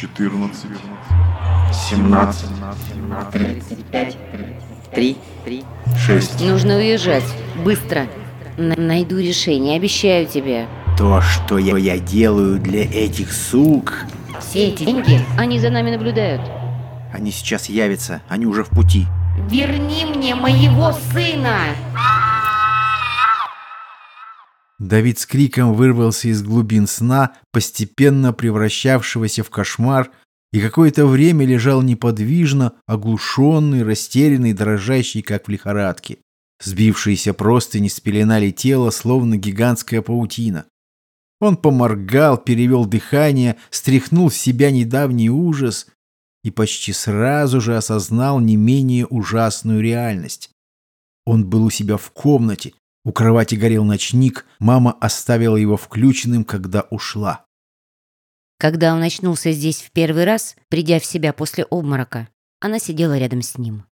14, 17, 35, 3, 3. 6. Нужно уезжать. Быстро. Н- найду решение, обещаю тебе. То, что я, я делаю для этих сук, Все эти деньги, они за нами наблюдают. они сейчас явятся, они уже в пути. Верни мне моего сына! Давид с криком вырвался из глубин сна, постепенно превращавшегося в кошмар, и какое-то время лежал неподвижно, оглушенный, растерянный, дрожащий, как в лихорадке. Сбившиеся простыни спеленали тело, словно гигантская паутина. Он поморгал, перевел дыхание, стряхнул с себя недавний ужас и почти сразу же осознал не менее ужасную реальность. Он был у себя в комнате, у кровати горел ночник, мама оставила его включенным, когда ушла. Когда он очнулся здесь в первый раз, придя в себя после обморока, она сидела рядом с ним.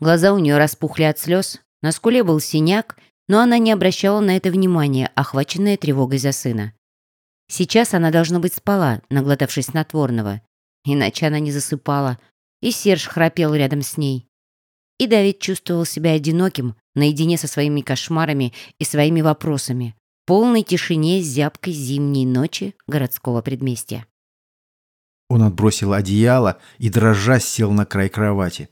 Глаза у нее распухли от слез, на скуле был синяк, но она не обращала на это внимания, охваченная тревогой за сына. Сейчас она, должно быть, спала, наглотавшись снотворного. Иначе она не засыпала, и Серж храпел рядом с ней. И Давид чувствовал себя одиноким, наедине со своими кошмарами и своими вопросами, в полной тишине зябкой зимней ночи городского предместья. Он отбросил одеяло и, дрожа, сел на край кровати.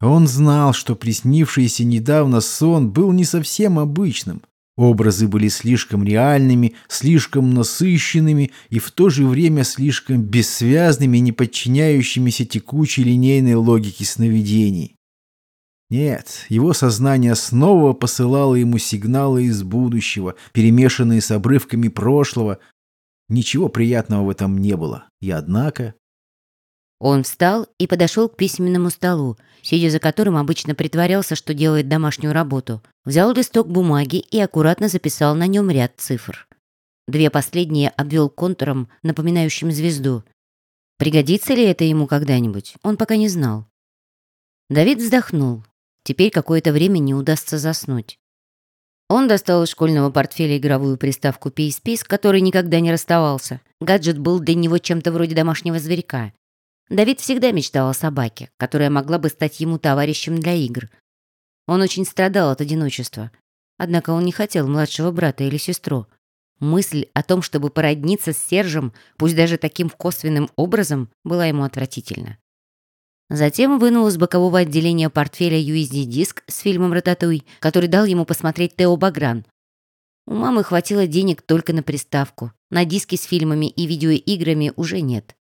Он знал, что приснившийся недавно сон был не совсем обычным. Образы были слишком реальными, слишком насыщенными и в то же время слишком бессвязными, не подчиняющимися текучей линейной логике сновидений. Нет, его сознание снова посылало ему сигналы из будущего, перемешанные с обрывками прошлого. Ничего приятного в этом не было. И однако... Он встал и подошел к письменному столу, сидя за которым обычно притворялся, что делает домашнюю работу. Взял листок бумаги и аккуратно записал на нем ряд цифр. Две последние обвел контуром, напоминающим звезду. Пригодится ли это ему когда-нибудь, он пока не знал. Давид вздохнул. Теперь какое-то время не удастся заснуть. Он достал из школьного портфеля игровую приставку PSP, с которой никогда не расставался. Гаджет был для него чем-то вроде домашнего зверька. Давид всегда мечтал о собаке, которая могла бы стать ему товарищем для игр. Он очень страдал от одиночества. Однако он не хотел младшего брата или сестру. Мысль о том, чтобы породниться с Сержем, пусть даже таким косвенным образом, была ему отвратительна. Затем вынул из бокового отделения портфеля USD-диск с фильмом «Рататуй», который дал ему посмотреть Тео Багран. У мамы хватило денег только на приставку. На диски с фильмами и видеоиграми уже нет.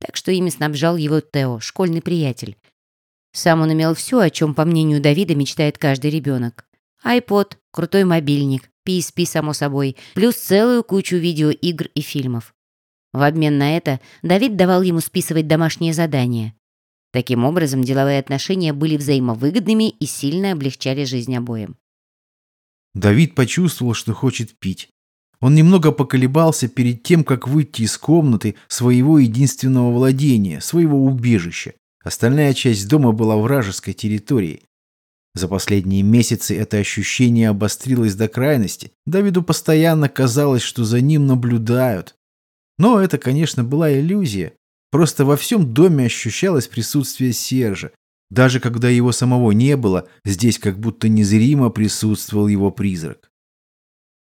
Так что ими снабжал его Тео, школьный приятель. Сам он имел все, о чем, по мнению Давида, мечтает каждый ребенок. iPod, крутой мобильник, PSP, само собой, плюс целую кучу видеоигр и фильмов. В обмен на это Давид давал ему списывать домашние задания. Таким образом, деловые отношения были взаимовыгодными и сильно облегчали жизнь обоим. Давид почувствовал, что хочет пить. Он немного поколебался перед тем, как выйти из комнаты своего единственного владения, своего убежища. Остальная часть дома была вражеской территорией. За последние месяцы это ощущение обострилось до крайности. Давиду постоянно казалось, что за ним наблюдают. Но это, конечно, была иллюзия. Просто во всем доме ощущалось присутствие Сержа. Даже когда его самого не было, здесь как будто незримо присутствовал его призрак.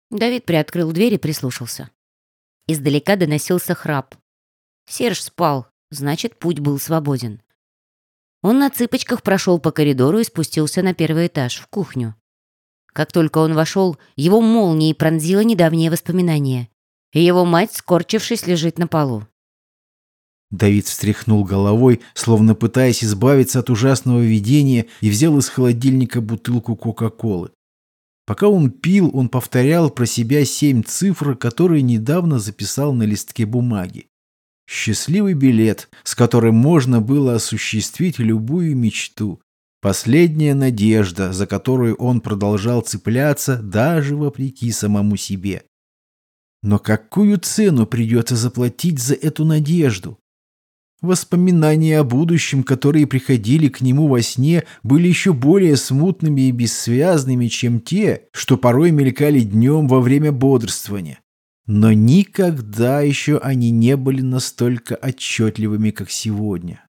Давид приоткрыл дверь и прислушался. Издалека доносился храп. Серж спал, значит, путь был свободен. Он на цыпочках прошел по коридору и спустился на первый этаж, в кухню. Как только он вошел, его молнией пронзило недавнее воспоминание. И его мать, скорчившись, лежит на полу. Давид встряхнул головой, словно пытаясь избавиться от ужасного видения, и взял из холодильника бутылку Кока-Колы. Пока он пил, он повторял про себя семь цифр, которые недавно записал на листке бумаги. Счастливый билет, с которым можно было осуществить любую мечту. Последняя надежда, за которую он продолжал цепляться, даже вопреки самому себе. Но какую цену придется заплатить за эту надежду? Воспоминания о будущем, которые приходили к нему во сне, были еще более смутными и бессвязными, чем те, что порой мелькали днем во время бодрствования. Но никогда еще они не были настолько отчетливыми, как сегодня.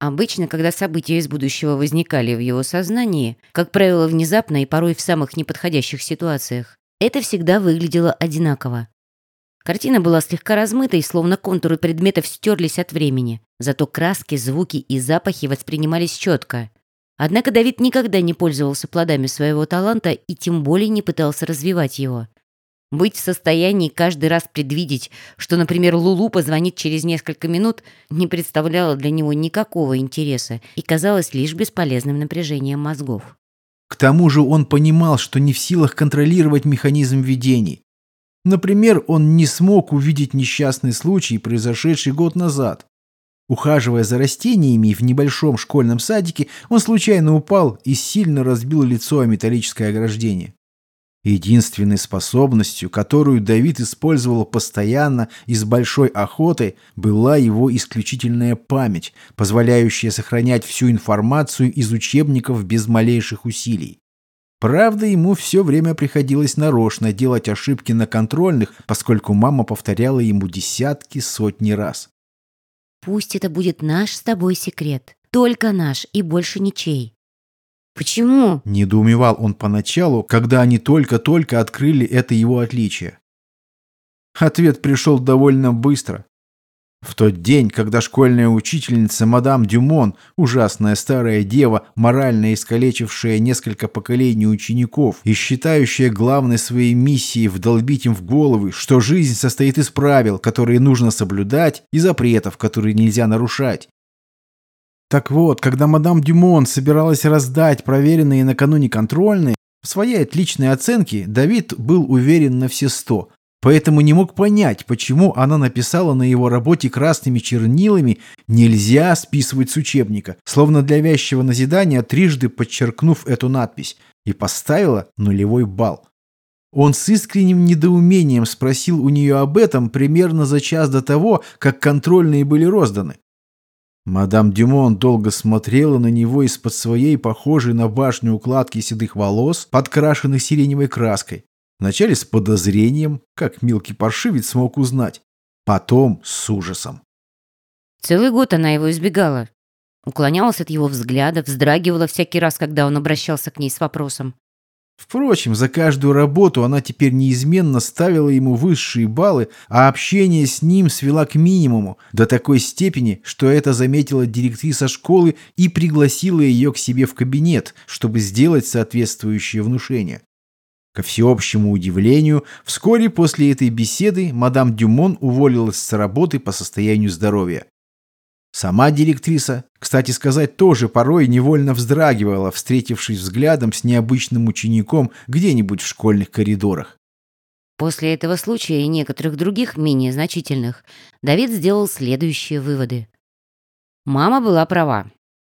Обычно, когда события из будущего возникали в его сознании, как правило, внезапно и порой в самых неподходящих ситуациях, это всегда выглядело одинаково. Картина была слегка размытой, словно контуры предметов стерлись от времени, зато краски, звуки и запахи воспринимались четко. Однако Давид никогда не пользовался плодами своего таланта и тем более не пытался развивать его. Быть в состоянии каждый раз предвидеть, что, например, Лулу позвонит через несколько минут, не представляло для него никакого интереса и казалось лишь бесполезным напряжением мозгов. К тому же он понимал, что не в силах контролировать механизм видений. Например, он не смог увидеть несчастный случай, произошедший год назад. Ухаживая за растениями в небольшом школьном садике, он случайно упал и сильно разбил лицо о металлическое ограждение. Единственной способностью, которую Давид использовал постоянно и с большой охотой, была его исключительная память, позволяющая сохранять всю информацию из учебников без малейших усилий. Правда, ему все время приходилось нарочно делать ошибки на контрольных, поскольку мама повторяла ему десятки, сотни раз. «Пусть это будет наш с тобой секрет. Только наш и больше ничей. «Почему?» – недоумевал он поначалу, когда они только-только открыли это его отличие. Ответ пришел довольно быстро. В тот день, когда школьная учительница мадам Дюмон, ужасная старая дева, морально искалечившая несколько поколений учеников и считающая главной своей миссией вдолбить им в головы, что жизнь состоит из правил, которые нужно соблюдать, и запретов, которые нельзя нарушать, так вот, когда мадам Дюмон собиралась раздать проверенные накануне контрольные, в своей отличной оценке Давид был уверен на все сто, поэтому не мог понять, почему она написала на его работе красными чернилами «Нельзя списывать с учебника», словно для вязчего назидания, трижды подчеркнув эту надпись, и поставила нулевой балл. Он с искренним недоумением спросил у нее об этом примерно за час до того, как контрольные были розданы. Мадам Дюмон долго смотрела на него из-под своей, похожей на башню укладки седых волос, подкрашенных сиреневой краской. Вначале с подозрением, как мелкий паршивец смог узнать. Потом с ужасом. Целый год она его избегала. Уклонялась от его взгляда, вздрагивала всякий раз, когда он обращался к ней с вопросом. Впрочем, за каждую работу она теперь неизменно ставила ему высшие баллы, а общение с ним свела к минимуму, до такой степени, что это заметила директриса школы и пригласила ее к себе в кабинет, чтобы сделать соответствующее внушение. Ко всеобщему удивлению, вскоре после этой беседы мадам Дюмон уволилась с работы по состоянию здоровья. Сама директриса, кстати сказать, тоже порой невольно вздрагивала, встретившись взглядом с необычным учеником где-нибудь в школьных коридорах. После этого случая и некоторых других менее значительных Давид сделал следующие выводы. Мама была права.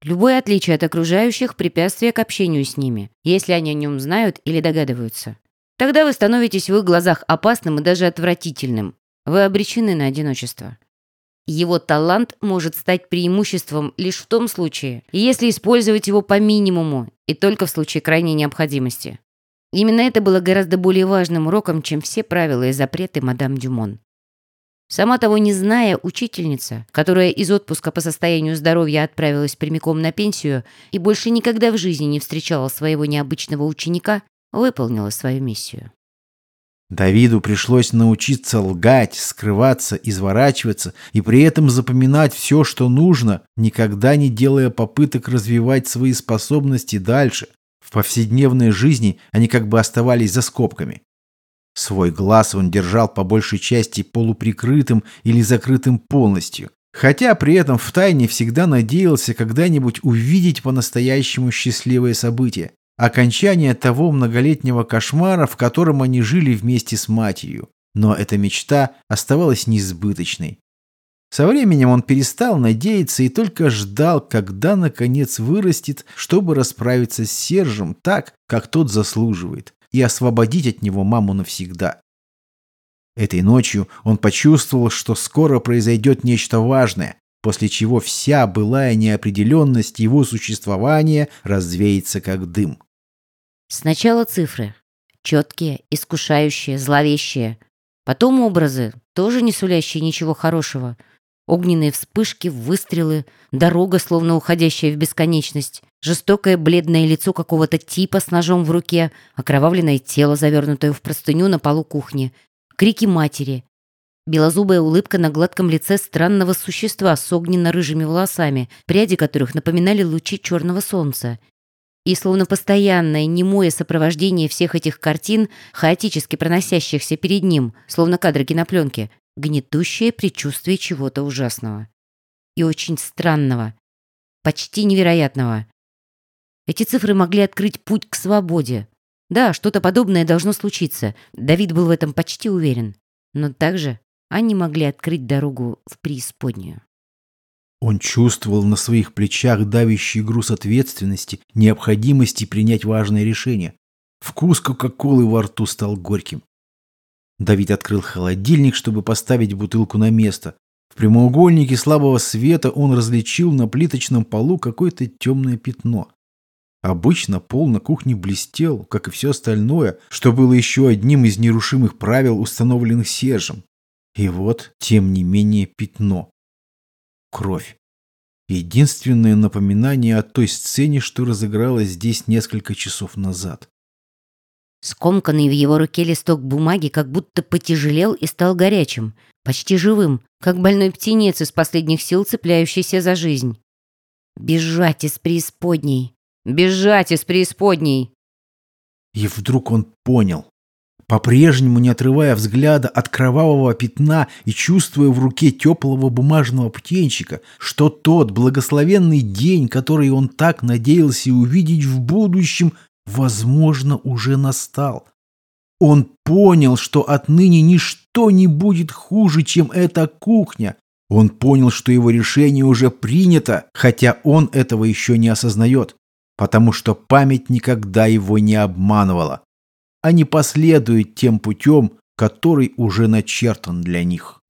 Любое отличие от окружающих – препятствие к общению с ними, если они о нем знают или догадываются. Тогда вы становитесь в их глазах опасным и даже отвратительным. Вы обречены на одиночество. Его талант может стать преимуществом лишь в том случае, если использовать его по минимуму и только в случае крайней необходимости. Именно это было гораздо более важным уроком, чем все правила и запреты мадам Дюмон. Сама того не зная, учительница, которая из отпуска по состоянию здоровья отправилась прямиком на пенсию и больше никогда в жизни не встречала своего необычного ученика, выполнила свою миссию. Давиду пришлось научиться лгать, скрываться, изворачиваться и при этом запоминать все, что нужно, никогда не делая попыток развивать свои способности дальше. В повседневной жизни они как бы оставались за скобками. Свой глаз он держал по большей части полуприкрытым или закрытым полностью, хотя при этом втайне всегда надеялся когда-нибудь увидеть по-настоящему счастливое событие окончание того многолетнего кошмара, в котором они жили вместе с матерью. Но эта мечта оставалась несбыточной. Со временем он перестал надеяться и только ждал, когда наконец вырастет, чтобы расправиться с Сержем так, как тот заслуживает, и освободить от него маму навсегда. Этой ночью он почувствовал, что скоро произойдет нечто важное, после чего вся былая неопределенность его существования развеется как дым. Сначала цифры. Четкие, искушающие, зловещие. Потом образы, тоже не сулящие ничего хорошего. Огненные вспышки, выстрелы, дорога, словно уходящая в бесконечность, жестокое бледное лицо какого-то типа с ножом в руке, окровавленное тело, завернутое в простыню на полу кухни, крики матери, белозубая улыбка на гладком лице странного существа с огненно-рыжими волосами, пряди которых напоминали лучи черного солнца. И словно постоянное немое сопровождение всех этих картин, хаотически проносящихся перед ним, словно кадры кинопленки, гнетущее предчувствие чего-то ужасного. И очень странного. Почти невероятного. Эти цифры могли открыть путь к свободе. Да, что-то подобное должно случиться. Давид был в этом почти уверен. Но также они могли открыть дорогу в преисподнюю. Он чувствовал на своих плечах давящий груз ответственности, необходимости принять важное решение. Вкус Кока-Колы во рту стал горьким. Давид открыл холодильник, чтобы поставить бутылку на место. В прямоугольнике слабого света он различил на плиточном полу какое-то темное пятно. Обычно пол на кухне блестел, как и все остальное, что было еще одним из нерушимых правил, установленных Сержем. И вот, тем не менее, пятно. Кровь. Единственное напоминание о той сцене, что разыгралась здесь несколько часов назад. Скомканный в его руке листок бумаги как будто потяжелел и стал горячим, почти живым, как больной птенец из последних сил, цепляющийся за жизнь. «Бежать из преисподней! Бежать из преисподней!» И вдруг он понял. По-прежнему не отрывая взгляда от кровавого пятна и чувствуя в руке теплого бумажного птенчика, что тот благословенный день, который он так надеялся увидеть в будущем, возможно, уже настал. Он понял, что отныне ничто не будет хуже, чем эта кухня. Он понял, что его решение уже принято, хотя он этого еще не осознает, потому что память никогда его не обманывала. Они последуют тем путем, который уже начертан для них.